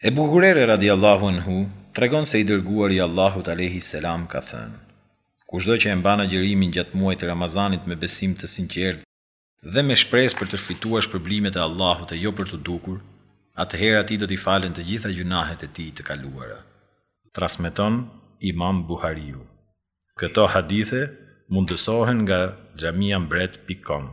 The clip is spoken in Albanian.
Ebu Hurejre radiallahu anhu tregon se i dërguari i Allahut alejhi selam ka thënë, Kushdo që e mban agjërimin gjatë muajit të Ramazanit me besim të sinqertë dhe me shpresë për të fituar shpërblimet e Allahut e jo për t'u dukur, atëherë atij do t'i falen të gjitha gjynahet e tij të kaluara. Transmeton Imam Buhariu. Këto hadithe mundësohen nga xhamia mbret pikë kom.